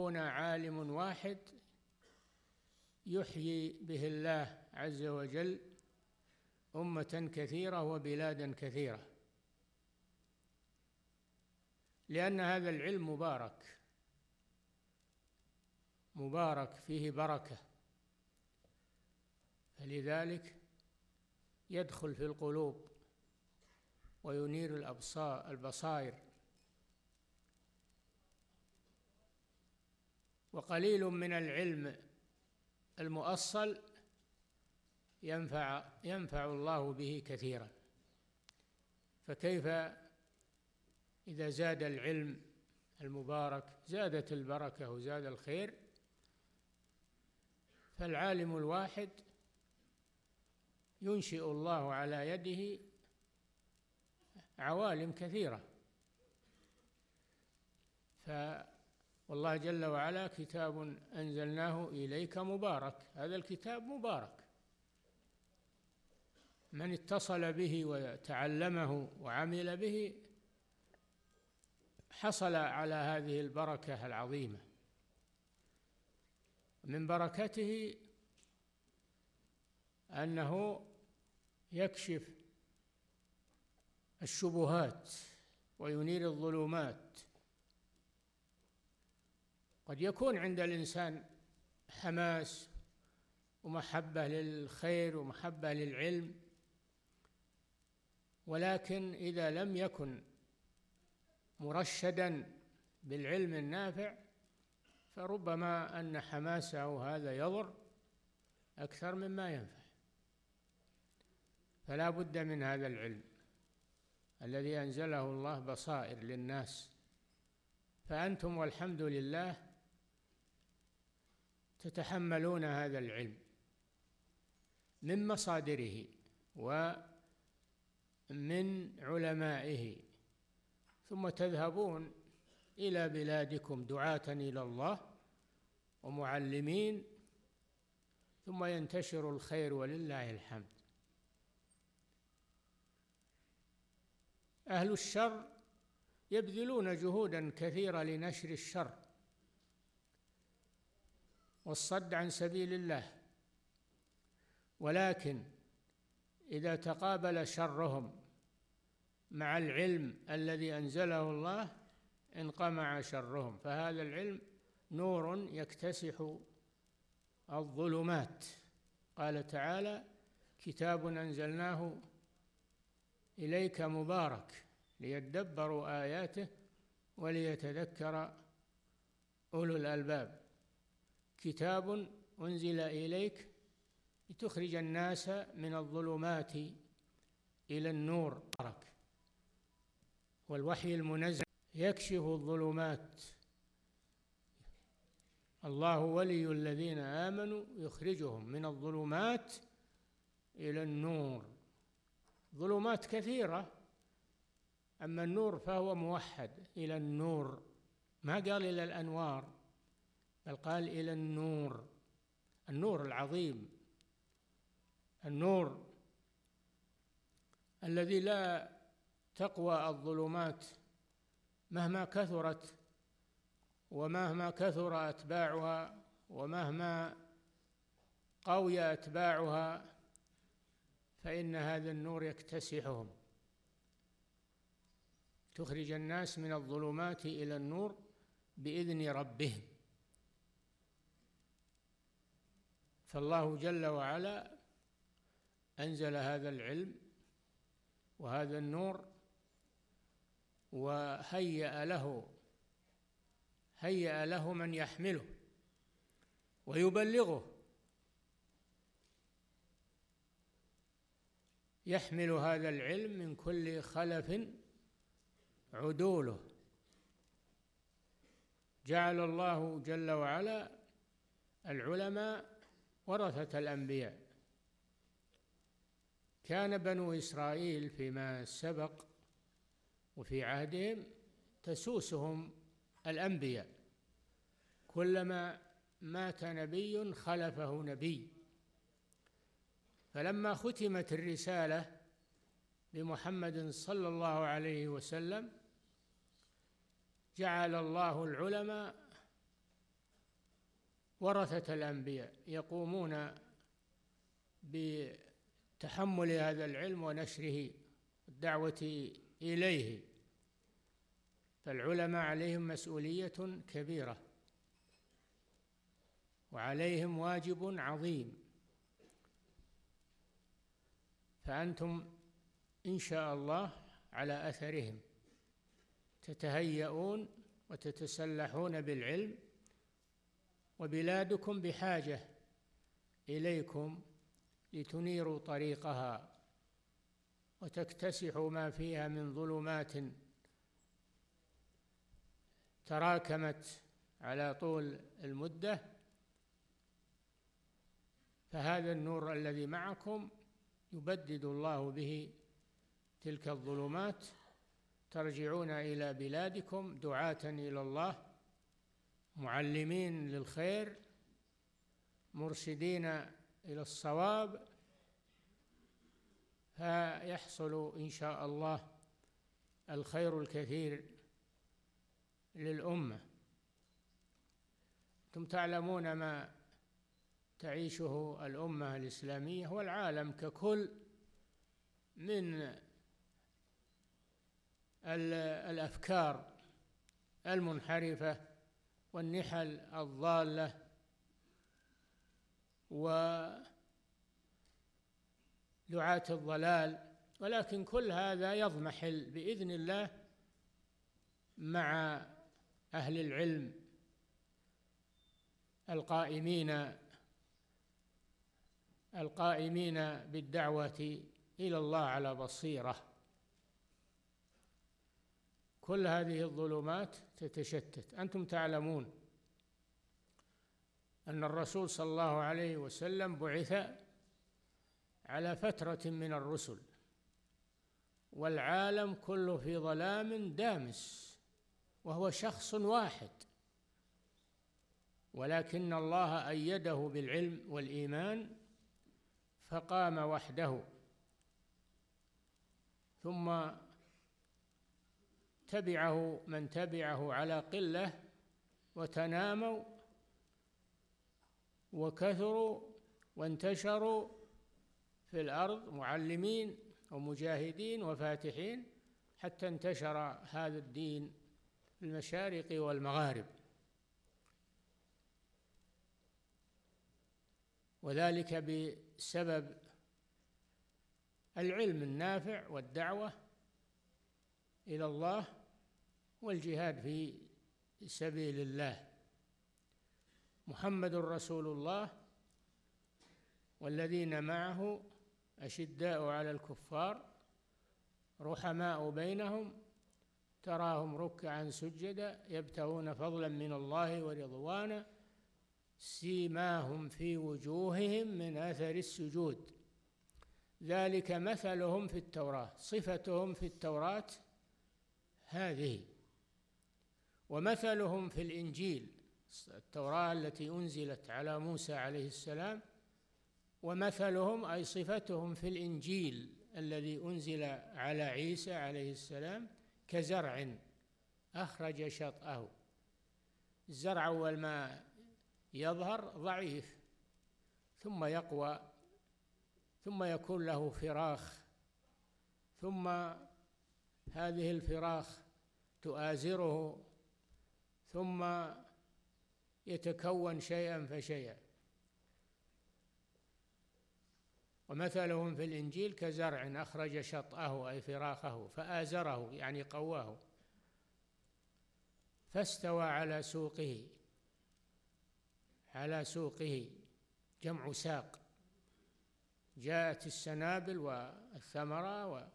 هنا عالم واحد يحيي به الله عز وجل أمة كثيرة وبلادا كثيرة. لأن هذا العلم مبارك مبارك فيه بركة. فلذلك يدخل في القلوب وينير الأبصار البصائر. وقليل من العلم المؤصل ينفع ينفع الله به كثيرا. فكيف إذا زاد العلم المبارك زادت البركة وزاد الخير فالعالم الواحد ينشئ الله على يده عوالم كثيرة. ف والله جل وعلا كتاب أنزلناه إليك مبارك. هذا الكتاب مبارك. من اتصل به وتعلمه وعمل به حصل على هذه البركة العظيمة. من بركته أنه يكشف الشبهات وينير الظلمات. قد يكون عند الإنسان حماس ومحبة للخير ومحبة للعلم ولكن إذا لم يكن مرشدا بالعلم النافع فربما أن حماسه هذا يضر أكثر مما ينفع. فلا بد من هذا العلم الذي أنزله الله بصائر للناس. فأنتم والحمد لله تتحملون هذا العلم من مصادره ومن علمائه ثم تذهبون إلى بلادكم دعاة إلى الله ومعلمين ثم ينتشر الخير ولله الحمد. أهل الشر يبذلون جهودا كثيرة لنشر الشر. والصد عن سبيل الله. ولكن إذا تقابل شرهم مع العلم الذي أنزله الله انقمع شرهم. فهذا العلم نور يكتسح الظلمات. قال تعالى كتاب أنزلناه إليك مبارك ليدبروا آياته وليتذكر أولو الألباب. كتاب أنزل إليك لتخرج الناس من الظلمات إلى النور. والوحي المنزل يكشف الظلمات. الله ولي الذين آمنوا يخرجهم من الظلمات إلى النور. ظلمات كثيرة. أما النور فهو موحد إلى النور. ما قال إلى الأنوار؟ بل قال إلى النور. النور العظيم. النور الذي لا تقوى الظلمات مهما كثرت ومهما كثر أتباعها ومهما قوي أتباعها فإن هذا النور يكتسحهم. تخرج الناس من الظلمات إلى النور بإذن ربهم. فالله جل وعلا أنزل هذا العلم وهذا النور وهيأ له هيأ له من يحمله ويبلغه. يحمل هذا العلم من كل خلف عدوله. جعل الله جل وعلا العلماء ورثة الأنبياء. كان بنو إسرائيل فيما سبق وفي عهدهم تسوسهم الأنبياء. كلما مات نبي خلفه نبي. فلما ختمت الرسالة بمحمد صلى الله عليه وسلم جعل الله العلماء ورثة الأنبياء يقومون بتحمل هذا العلم ونشره الدعوة إليه. فالعلماء عليهم مسؤولية كبيرة وعليهم واجب عظيم. فأنتم إن شاء الله على أثرهم تتهيئون وتتسلحون بالعلم وبلادكم بحاجة إليكم لتنيروا طريقها وتكتسحوا ما فيها من ظلمات تراكمت على طول المدة فهذا النور الذي معكم يبدد الله به تلك الظلمات. ترجعون إلى بلادكم دعاة إلى الله. معلمين للخير مرشدين إلى الصواب. فيحصل إن شاء الله الخير الكثير للأمة. أنتم تعلمون ما تعيشه الأمة الإسلامية والعالم ككل من الأفكار المنحرفة والنحل الضالة ودعاة الضلال ولكن كل هذا يضمحل بإذن الله مع أهل العلم القائمين القائمين بالدعوة إلى الله على بصيرة. كل هذه الظلمات تتشتت. أنتم تعلمون أن الرسول صلى الله عليه وسلم بعث على فترة من الرسل والعالم كله في ظلام دامس وهو شخص واحد. ولكن الله أيده بالعلم والإيمان فقام وحده. ثم تبعه من تبعه على قلة وتناموا وكثروا وانتشروا في الأرض معلمين ومجاهدين وفاتحين حتى انتشر هذا الدين في المشارق والمغارب. وذلك بسبب العلم النافع والدعوة إلى الله والجهاد في سبيل الله. محمد رسول الله والذين معه أشداء على الكفار رحماء بينهم تراهم ركعا سجدا يبتغون فضلا من الله ورضوانا سيماهم في وجوههم من أثر السجود. ذلك مثلهم في التوراة صفتهم في التوراة هذه. ومثلهم في الإنجيل التوراة التي أنزلت على موسى عليه السلام ومثلهم أي صفتهم في الإنجيل الذي أنزل على عيسى عليه السلام كزرع أخرج شطأه. الزرع أول ما يظهر ضعيف ثم يقوى ثم يكون له فراخ ثم هذه الفراخ تؤازره ثم يتكون شيئا فشيئا. ومثلهم في الإنجيل كزرع أخرج شطأه أي فراخه فآزره يعني قواه فاستوى على سوقه على سوقه جمع ساق. جاءت السنابل والثمرة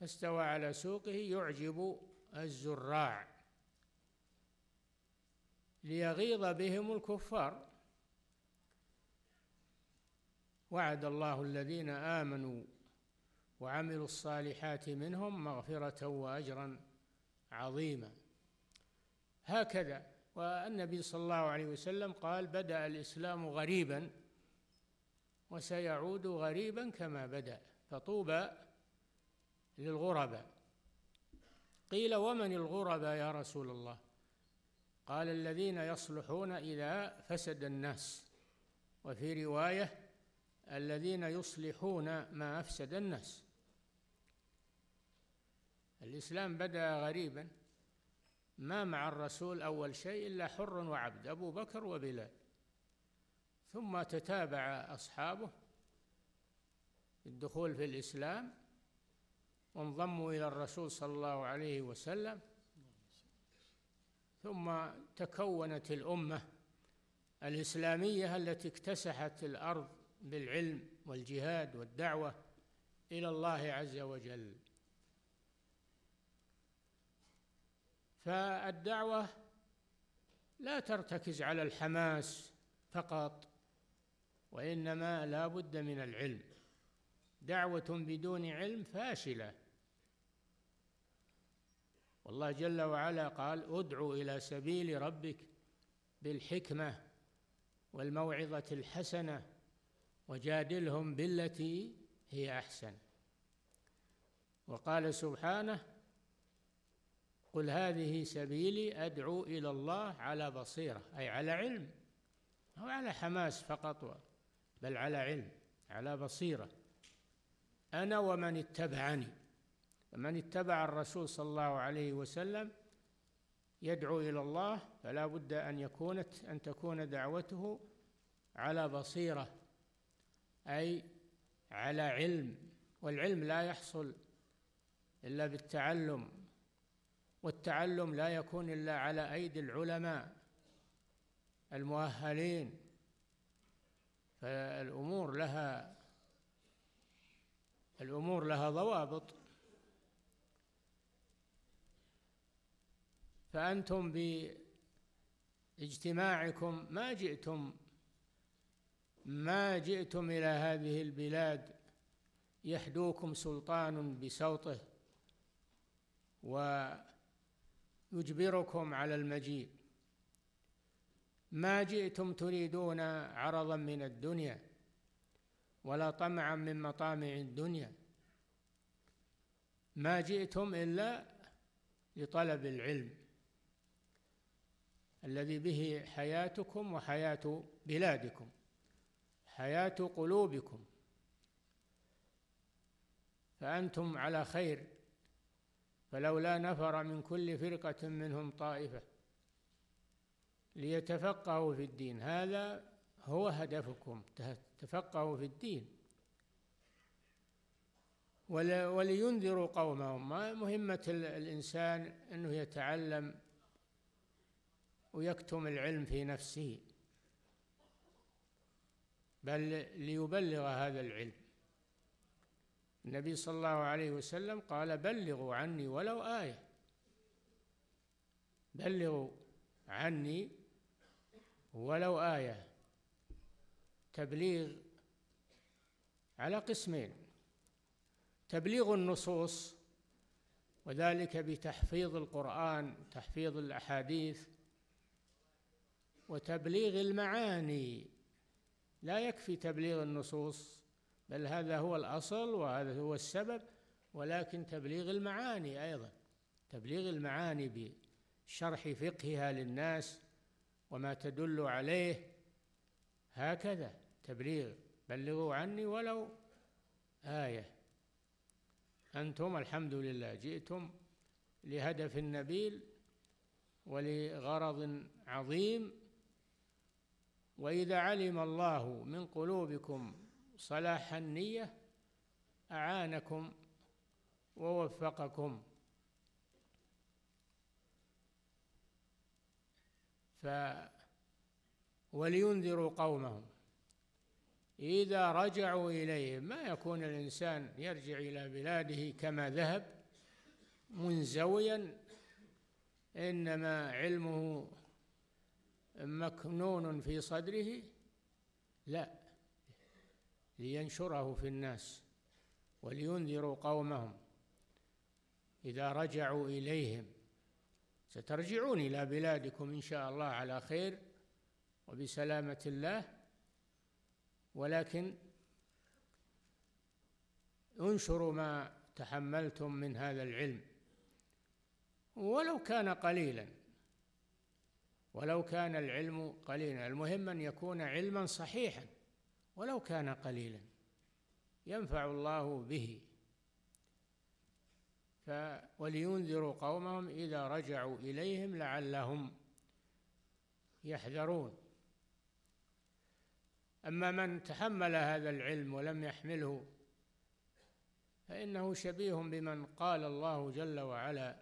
فاستوى على سوقه يعجب الزراع. ليغيظ بهم الكفار. وعد الله الذين آمنوا وعملوا الصالحات منهم مغفرة وأجرا عظيما. هكذا والنبي صلى الله عليه وسلم قال بدأ الإسلام غريبا وسيعود غريبا كما بدأ فطوبى للغرباء. قيل ومن الغرباء يا رسول الله؟ قال الذين يصلحون إذا فسد الناس. وفي رواية الذين يصلحون ما أفسد الناس. الإسلام بدأ غريبا. ما مع الرسول أول شيء إلا حر وعبد أبو بكر وبلال. ثم تتابع أصحابه الدخول في الإسلام وانضموا إلى الرسول صلى الله عليه وسلم. ثم تكونت الأمة الإسلامية التي اكتسحت الأرض بالعلم والجهاد والدعوة إلى الله عز وجل. فالدعوة لا ترتكز على الحماس فقط وإنما لا بد من العلم. دعوة بدون علم فاشلة. والله جل وعلا قال ادع إلى سبيل ربك بالحكمة والموعظة الحسنة وجادلهم بالتي هي أحسن. وقال سبحانه قل هذه سبيلي أدعو إلى الله على بصيرة أي على علم أو على حماس فقط بل على علم على بصيرة. أنا ومن اتبعني. من اتبع الرسول صلى الله عليه وسلم يدعو إلى الله فلا بد أن يكون أن تكون دعوته على بصيرة أي على علم والعلم لا يحصل إلا بالتعلم والتعلم لا يكون إلا على أيدي العلماء المؤهلين فالأمور لها الأمور لها ضوابط. فأنتم باجتماعكم ما جئتم ما جئتم إلى هذه البلاد يحدوكم سلطان بسوطه ويجبركم على المجيء. ما جئتم تريدون عرضا من الدنيا ولا طمعا من مطامع الدنيا. ما جئتم إلا لطلب العلم. الذي به حياتكم وحياة بلادكم حياة قلوبكم. فأنتم على خير فلولا نفر من كل فرقة منهم طائفة ليتفقهوا في الدين. هذا هو هدفكم تفقهوا في الدين. ولينذروا قومهم. ما مهمة الإنسان أنه يتعلم ويكتم العلم في نفسه. بل ليبلغ هذا العلم. النبي صلى الله عليه وسلم قال بلغوا عني ولو آية. بلغوا عني ولو آية. تبليغ على قسمين تبليغ النصوص وذلك بتحفيظ القرآن تحفيظ الأحاديث وتبليغ المعاني. لا يكفي تبليغ النصوص بل هذا هو الأصل وهذا هو السبب ولكن تبليغ المعاني أيضا. تبليغ المعاني بشرح فقهها للناس وما تدل عليه هكذا. تبليغ بلغوا عني ولو آية. أنتم الحمد لله جئتم لهدف نبيل ولغرض عظيم وإذا علم الله من قلوبكم صلاح النية أعانكم ووفقكم. ف ولينذروا قومهم. إذا رجعوا إليهم ما يكون الإنسان يرجع إلى بلاده كما ذهب منزويا إنما علمه مكنون في صدره؟ لا لينشره في الناس ولينذروا قومهم. إذا رجعوا إليهم سترجعون إلى بلادكم إن شاء الله على خير وبسلامة الله. ولكن انشروا ما تحملتم من هذا العلم. ولو كان قليلا ولو كان العلم قليلا. المهم أن يكون علما صحيحا ولو كان قليلا. ينفع الله به. ولينذروا قومهم إذا رجعوا إليهم لعلهم يحذرون. أما من تحمل هذا العلم ولم يحمله فإنه شبيه بمن قال الله جل وعلا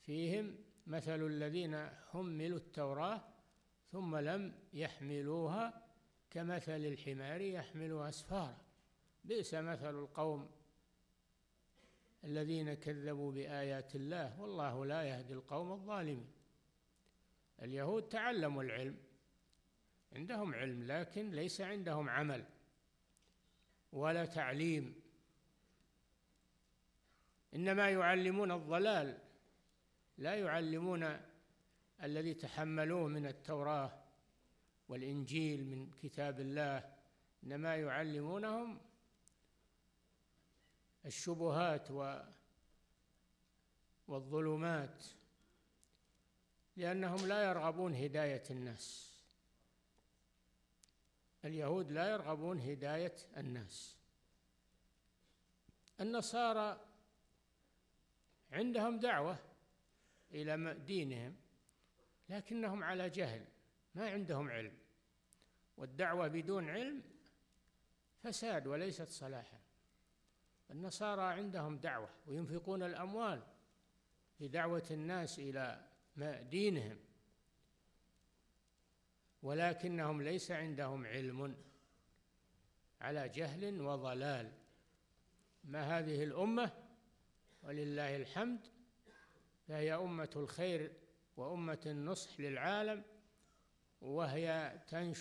فيهم. مثل الذين حملوا التوراة ثم لم يحملوها كمثل الحمار يحمل أسفارا بئس مثل القوم الذين كذبوا بآيات الله والله لا يهدي القوم الظالمين. اليهود تعلموا العلم عندهم علم لكن ليس عندهم عمل ولا تعليم. إنما يعلمون الضلال لا يعلمون الذي تحملوه من التوراة والإنجيل من كتاب الله إنما يعلمونهم الشبهات والظلمات لأنهم لا يرغبون هداية الناس. اليهود لا يرغبون هداية الناس. النصارى عندهم دعوة إلى دينهم لكنهم على جهل ما عندهم علم. والدعوة بدون علم فساد وليست صلاحا. النصارى عندهم دعوة وينفقون الأموال في دعوة الناس إلى دينهم. ولكنهم ليس عندهم علم على جهل وضلال. ما هذه الأمة؟ ولله الحمد فهي أمة الخير وأمة النصح للعالم وهي تنشر